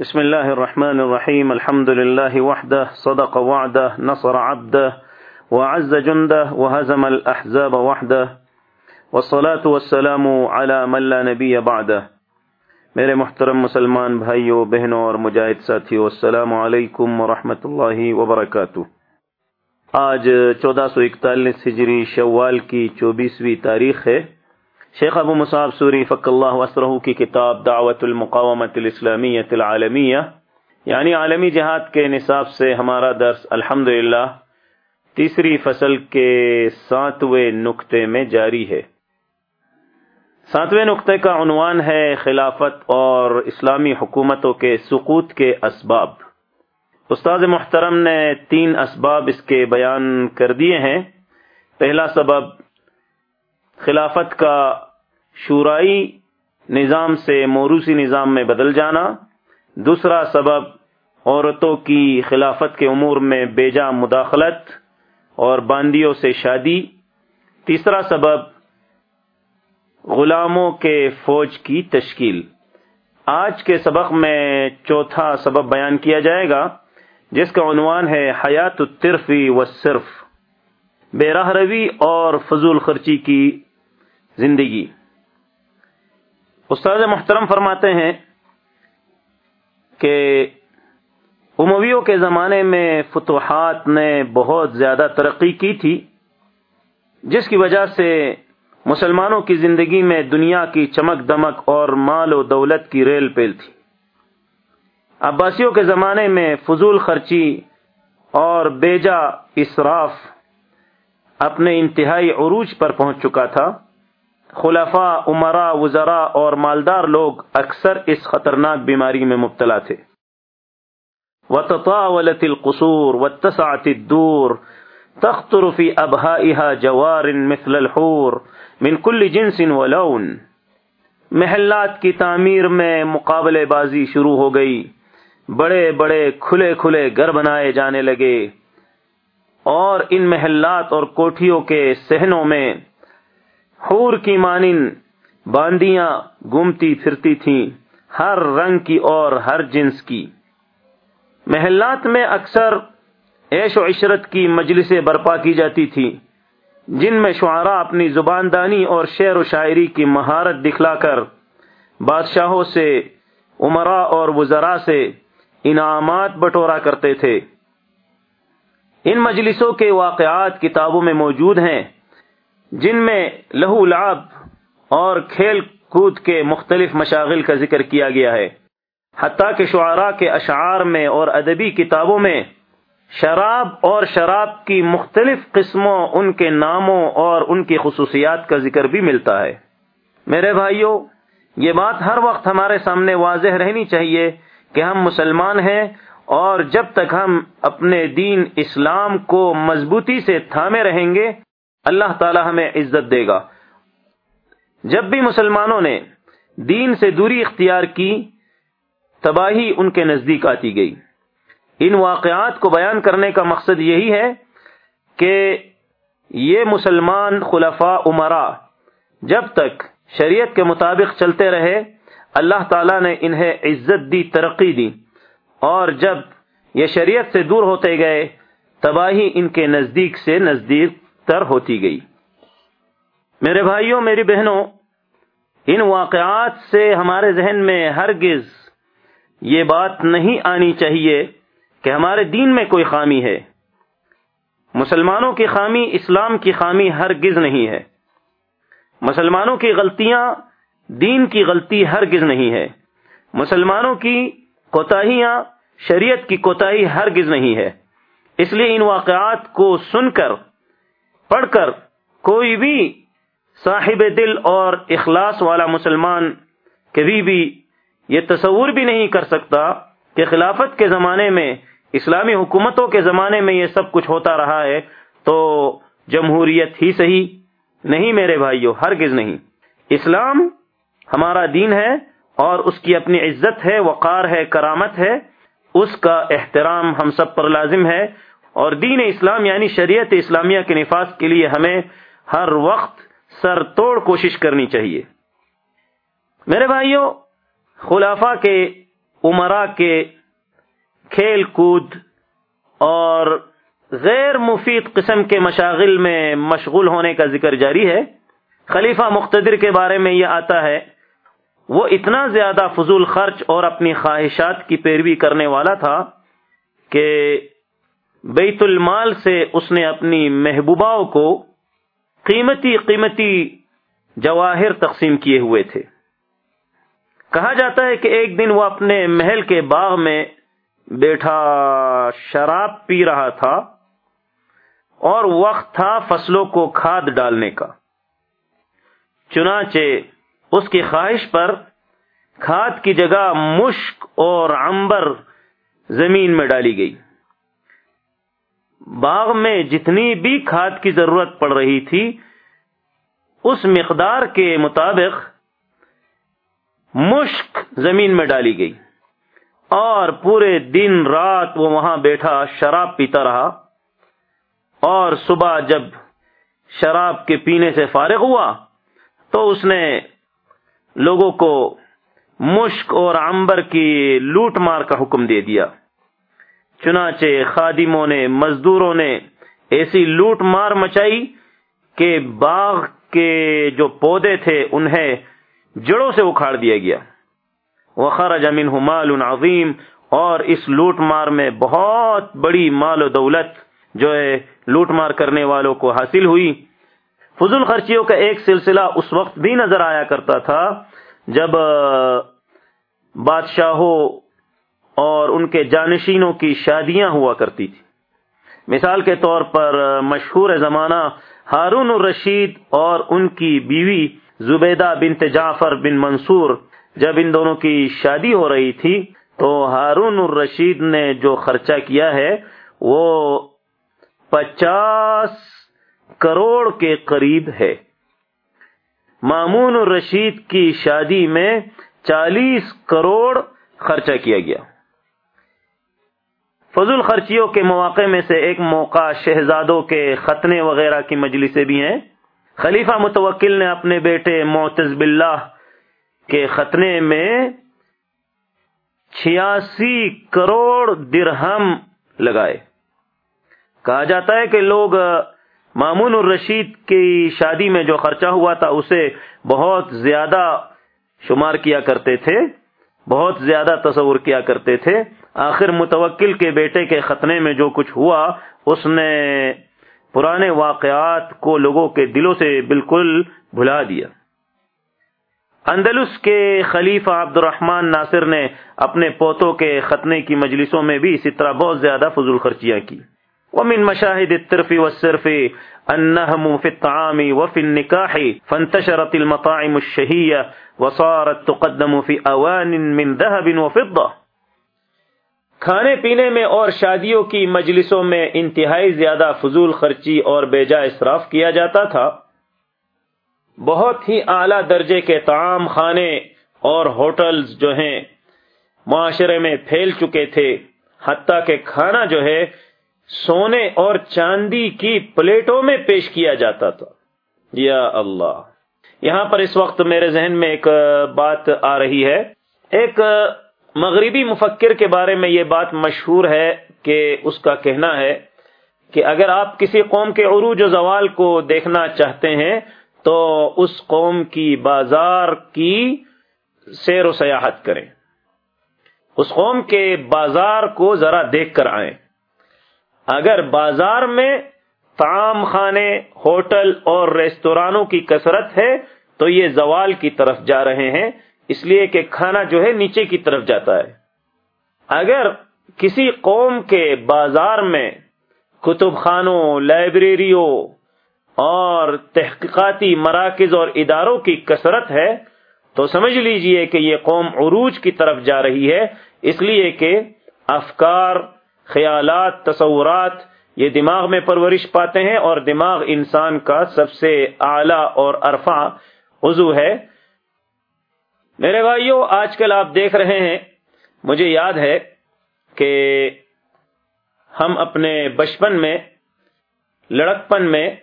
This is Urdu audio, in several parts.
بسم الله الرحمن الرحيم. الحمد لله وحده. صدق وعده. نصر عبده. وعز جنده. وهزم الأحزاب وحده. والصلاة والسلام على من لا نبي بعده. میرے محترم مسلمان بھائیوں بہنوں اور مجاہد ساتھیوں السلام علیکم ورحمۃ اللہ وبرکاتہ. آج چودہ سو اکتالیس ہجری شوال کی چوبیسویں تاریخ ہے۔ شیخ ابو مصعب سوری فق اللہ وسرہ کی کتاب دعوت المقامت الاسلامیت العالمیہ یعنی عالمی جہاد کے نصاب سے ہمارا درس الحمد تیسری فصل کے ساتویں نقطے میں جاری ہے۔ ساتویں نقطے کا عنوان ہے خلافت اور اسلامی حکومتوں کے سقوط کے اسباب۔ استاد محترم نے تین اسباب اس کے بیان کر دیے ہیں۔ پہلا سبب خلافت کا شورائی نظام سے موروثی نظام میں بدل جانا، دوسرا سبب عورتوں کی خلافت کے امور میں بیجا مداخلت اور باندیوں سے شادی، تیسرا سبب غلاموں کے فوج کی تشکیل۔ آج کے سبق میں چوتھا سبب بیان کیا جائے گا، جس کا عنوان ہے حیات الطرفی و صرف۔ بے راہ روی اور فضول خرچی کی زندگی۔ استاد محترم فرماتے ہیں کہ امویوں کے زمانے میں فتوحات نے بہت زیادہ ترقی کی تھی، جس کی وجہ سے مسلمانوں کی زندگی میں دنیا کی چمک دمک اور مال و دولت کی ریل پیل تھی۔ عباسیوں کے زمانے میں فضول خرچی اور بیجا اسراف اپنے انتہائی عروج پر پہنچ چکا تھا۔ خلفاء عمرا وزرا اور مالدار لوگ اکثر اس خطرناک بیماری میں مبتلا تھے۔ وتطاولت القصور واتسعت الدور تخطر في ابهائها جوار مثل الحور من كل جنس ولون محلات کی تعمیر میں مقابلے بازی شروع ہو گئی۔ بڑے بڑے کھلے کھلے گھر بنائے جانے لگے۔ اور ان محلات اور کوٹھیوں کے سہنوں میں حور کی مانن باندیاں گمتی پھرتی تھیں، ہر رنگ کی اور ہر جنس کی۔ محلات میں اکثر عیش و عشرت کی مجلسیں برپا کی جاتی تھی جن میں شعراء اپنی زبان دانی اور شعر و شاعری کی مہارت دکھلا کر بادشاہوں سے عمرا اور وزراء سے انعامات بٹورا کرتے تھے۔ ان مجلسوں کے واقعات کتابوں میں موجود ہیں، جن میں لہو لعب اور کھیل کود کے مختلف مشاغل کا ذکر کیا گیا ہے۔ حتیٰ کہ شعراء کے اشعار میں اور ادبی کتابوں میں شراب اور شراب کی مختلف قسموں، ان کے ناموں اور ان کی خصوصیات کا ذکر بھی ملتا ہے۔ میرے بھائیوں، یہ بات ہر وقت ہمارے سامنے واضح رہنی چاہیے کہ ہم مسلمان ہیں اور جب تک ہم اپنے دین اسلام کو مضبوطی سے تھامے رہیں گے، اللہ تعالی ہمیں عزت دے گا۔ جب بھی مسلمانوں نے دین سے دوری اختیار کی، تباہی ان کے نزدیک آتی گئی۔ ان واقعات کو بیان کرنے کا مقصد یہی ہے کہ یہ مسلمان خلفاء عمرا جب تک شریعت کے مطابق چلتے رہے، اللہ تعالیٰ نے انہیں عزت دی، ترقی دی۔ اور جب یہ شریعت سے دور ہوتے گئے، تباہی ان کے نزدیک سے نزدیک تر ہوتی گئی۔ میرے بھائیوں، میری بہنوں، ان واقعات سے ہمارے ذہن میں ہرگز یہ بات نہیں آنی چاہیے کہ ہمارے دین میں کوئی خامی ہے۔ مسلمانوں کی خامی، اسلام کی خامی ہرگز نہیں ہے۔ مسلمانوں کی غلطیاں، دین کی غلطی ہرگز نہیں ہے۔ مسلمانوں کی کوتاہیاں، شریعت کی کوتاہی ہرگز نہیں ہے۔ اس لیے ان واقعات کو سن کر، پڑھ کر کوئی بھی صاحب دل اور اخلاص والا مسلمان کبھی بھی یہ تصور بھی نہیں کر سکتا کہ خلافت کے زمانے میں، اسلامی حکومتوں کے زمانے میں یہ سب کچھ ہوتا رہا ہے تو جمہوریت ہی صحیح نہیں میرے بھائیوں ہرگز نہیں۔ اسلام ہمارا دین ہے اور اس کی اپنی عزت ہے، وقار ہے، کرامت ہے، اس کا احترام ہم سب پر لازم ہے۔ اور دین اسلام یعنی شریعت اسلامیہ کے نفاذ کے لیے ہمیں ہر وقت سر توڑ کوشش کرنی چاہیے۔ میرے بھائیوں خلافہ کے عمرا کے کھیل کود اور غیر مفید قسم کے مشاغل میں مشغول ہونے کا ذکر جاری ہے۔ خلیفہ مقتدر کے بارے میں یہ آتا ہے وہ اتنا زیادہ فضول خرچ اور اپنی خواہشات کی پیروی کرنے والا تھا کہ بیت المال سے اس نے اپنی محبوباؤں کو قیمتی قیمتی جواہر تقسیم کیے ہوئے تھے۔ کہا جاتا ہے کہ ایک دن وہ اپنے محل کے باغ میں بیٹھا شراب پی رہا تھا اور وقت تھا فصلوں کو کھاد ڈالنے کا۔ چنانچہ اس کی خواہش پر کھاد کی جگہ مشک اور امبر زمین میں ڈالی گئی۔ باغ میں جتنی بھی کھاد کی ضرورت پڑ رہی تھی، اس مقدار کے مطابق مشک زمین میں ڈالی گئی۔ اور پورے دن رات وہ وہاں بیٹھا، شراب پیتا رہا۔ اور صبح جب شراب کے پینے سے فارغ ہوا، تو اس نے لوگوں کو مشک اور امبر کی لوٹ مار کا حکم دے دیا۔ چنانچہ خادموں نے، مزدوروں نے ایسی لوٹ مار مچائی کہ باغ کے جو پودے تھے انہیں جڑوں سے اکھاڑ دیا گیا۔ وہ خرج امین مال عظیم اور اس لوٹ مار میں بہت بڑی مال و دولت جو ہے لوٹ مار کرنے والوں کو حاصل ہوئی۔ فضول خرچیوں کا ایک سلسلہ اس وقت بھی نظر آیا کرتا تھا جب بادشاہوں اور ان کے جانشینوں کی شادیاں ہوا کرتی تھی۔ مثال کے طور پر مشہور زمانہ ہارون الرشید اور ان کی بیوی زبیدہ بنت جعفر بن منصور جب ان دونوں کی شادی ہو رہی تھی تو ہارون الرشید نے جو خرچہ کیا ہے وہ پچاس کروڑ کے قریب ہے۔ مامون الرشید کی شادی میں چالیس کروڑ خرچہ کیا گیا۔ فضول خرچیوں کے مواقع میں سے ایک موقع شہزادوں کے ختنے وغیرہ کی مجلسیں بھی ہیں۔ خلیفہ متوکل نے اپنے بیٹے معتز باللہ کے ختنے میں چھیاسی کروڑ درہم لگائے۔ کہا جاتا ہے کہ لوگ مامون الرشید کی شادی میں جو خرچہ ہوا تھا، اسے بہت زیادہ شمار کیا کرتے تھے، بہت زیادہ تصور کیا کرتے تھے۔ آخر متوکل کے بیٹے کے ختنے میں جو کچھ ہوا، اس نے پرانے واقعات کو لوگوں کے دلوں سے بالکل بھلا دیا۔ اندلس کے خلیفہ عبد الرحمن ناصر نے اپنے پوتوں کے ختنے کی مجلسوں میں بھی اسی طرح بہت زیادہ فضول خرچیاں کی۔ ومن مشاهد الترف والسرف النهم في الطعام وفي النكاح فانتشرت المطاعم الشهية وصارت تقدم في اوان من ذهب وفضة. کھانے پینے میں اور شادیوں کی مجلسوں میں انتہائی زیادہ فضول خرچی اور بیجا اسراف کیا جاتا تھا۔ بہت ہی اعلی درجے کے تعام خانے اور ہوٹلز جو ہیں معاشرے میں پھیل چکے تھے، حتیٰ کہ کھانا جو ہے سونے اور چاندی کی پلیٹوں میں پیش کیا جاتا تھا۔ یا اللہ۔ یہاں پر اس وقت میرے ذہن میں ایک بات آ رہی ہے۔ ایک مغربی مفکر کے بارے میں یہ بات مشہور ہے کہ اس کا کہنا ہے کہ اگر آپ کسی قوم کے عروج و زوال کو دیکھنا چاہتے ہیں تو اس قوم کی بازار کی سیر و سیاحت کریں۔ اس قوم کے بازار کو ذرا دیکھ کر آئیں۔ اگر بازار میں تعام خانے، ہوٹل اور ریستورانوں کی کثرت ہے، تو یہ زوال کی طرف جا رہے ہیں، اس لیے کہ کھانا جو ہے نیچے کی طرف جاتا ہے۔ اگر کسی قوم کے بازار میں کتب خانوں، لائبریریوں اور تحقیقاتی مراکز اور اداروں کی کثرت ہے، تو سمجھ لیجیے کہ یہ قوم عروج کی طرف جا رہی ہے، اس لیے کہ افکار خیالات، تصورات، یہ دماغ میں پرورش پاتے ہیں اور دماغ انسان کا سب سے اعلی اور عرفا عضو ہے۔ میرے بھائیوں آج کل آپ دیکھ رہے ہیں، مجھے یاد ہے کہ ہم اپنے بچپن میں، لڑکپن میں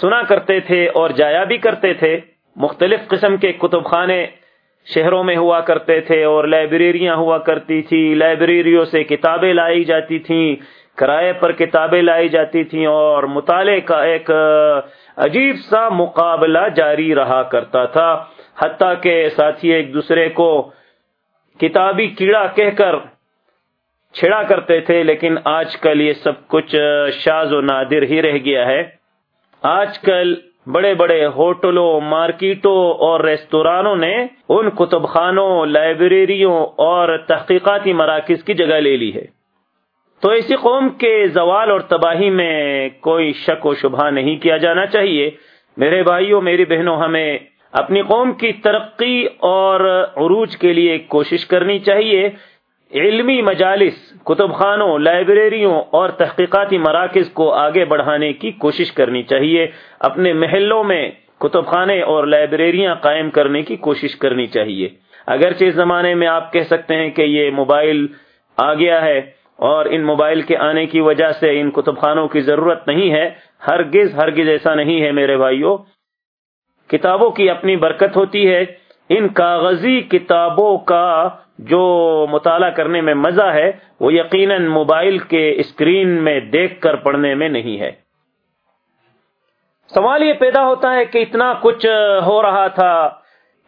سنا کرتے تھے اور جایا بھی کرتے تھے مختلف قسم کے کتب خانے شہروں میں ہوا کرتے تھے اور لائبریریاں ہوا کرتی تھی، لائبریریوں سے کتابیں لائی جاتی تھیں، کرائے پر کتابیں لائی جاتی تھیں اور مطالعے کا ایک عجیب سا مقابلہ جاری رہا کرتا تھا۔ حتیٰ کہ ساتھی ایک دوسرے کو کتابی کیڑا کہہ کر چھڑا کرتے تھے، لیکن آج کل یہ سب کچھ شاز و نادر ہی رہ گیا ہے۔ آج کل بڑے بڑے ہوٹلوں، مارکیٹوں اور ریستورانوں نے ان کتب خانوں لائبریریوں اور تحقیقاتی مراکز کی جگہ لے لی ہے۔ تو ایسی قوم کے زوال اور تباہی میں کوئی شک و شبہ نہیں کیا جانا چاہیے۔ میرے بھائیوں، میری بہنوں، ہمیں اپنی قوم کی ترقی اور عروج کے لیے کوشش کرنی چاہیے۔ علمی مجالس کتب خانوں لائبریریوں اور تحقیقاتی مراکز کو آگے بڑھانے کی کوشش کرنی چاہیے۔ اپنے محلوں میں کتب خانے اور لائبریریاں قائم کرنے کی کوشش کرنی چاہیے۔ اگرچہ اس زمانے میں آپ کہہ سکتے ہیں کہ یہ موبائل آ گیا ہے اور ان موبائل کے آنے کی وجہ سے ان کتب خانوں کی ضرورت نہیں ہے، ہرگز ہرگز ایسا نہیں ہے میرے بھائیوں۔ کتابوں کی اپنی برکت ہوتی ہے۔ ان کاغذی کتابوں کا جو مطالعہ کرنے میں مزہ ہے، وہ یقیناً موبائل کے اسکرین میں دیکھ کر پڑھنے میں نہیں ہے۔ سوال یہ پیدا ہوتا ہے کہ اتنا کچھ ہو رہا تھا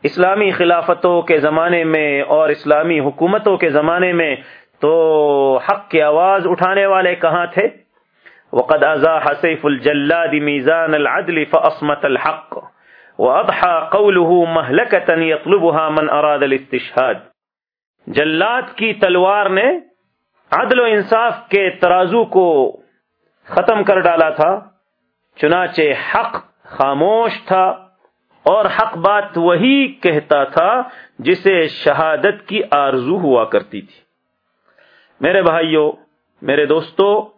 اسلامی خلافتوں کے زمانے میں اور اسلامی حکومتوں کے زمانے میں، تو حق کی آواز اٹھانے والے کہاں تھے؟ وقد ازاح سیف الجلاد میزان العدل فاصمت الحق۔ وأضحى قوله مهلكة يطلبها من أراد الاستشهاد۔ جلات کی تلوار نے عدل و انصاف کے ترازو کو ختم کر ڈالا تھا۔ چنانچہ حق خاموش تھا اور حق بات وہی کہتا تھا جسے شہادت کی آرزو ہوا کرتی تھی۔ میرے بھائیوں میرے دوستو،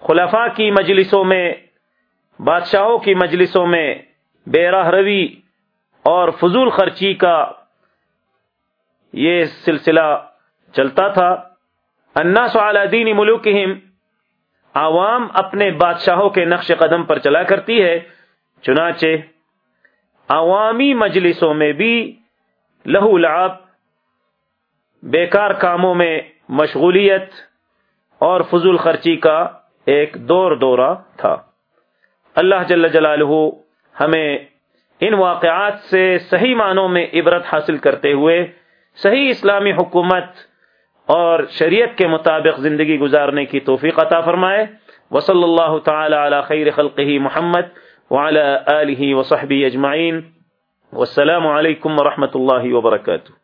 خلفاء کی مجلسوں میں بادشاہوں کی مجلسوں میں بے راہ روی اور فضول خرچی کا یہ سلسلہ چلتا تھا۔ الناس على دین ملوکہم، عوام اپنے بادشاہوں کے نقش قدم پر چلا کرتی ہے۔ چنانچہ، عوامی مجلسوں میں بھی لہو لعب، بیکار کاموں میں مشغولیت اور فضول خرچی کا ایک دور دورہ تھا۔ اللہ جل جلالہ ہمیں ان واقعات سے صحیح معنوں میں عبرت حاصل کرتے ہوئے صحیح اسلامی حکومت اور شریعت کے مطابق زندگی گزارنے کی توفیق عطا فرمائے۔ وصلی اللہ تعالی علی خیر خلقہ محمد وعلى آلہ وصحبہ اجمعین۔ والسلام علیکم ورحمۃ اللہ وبرکاتہ۔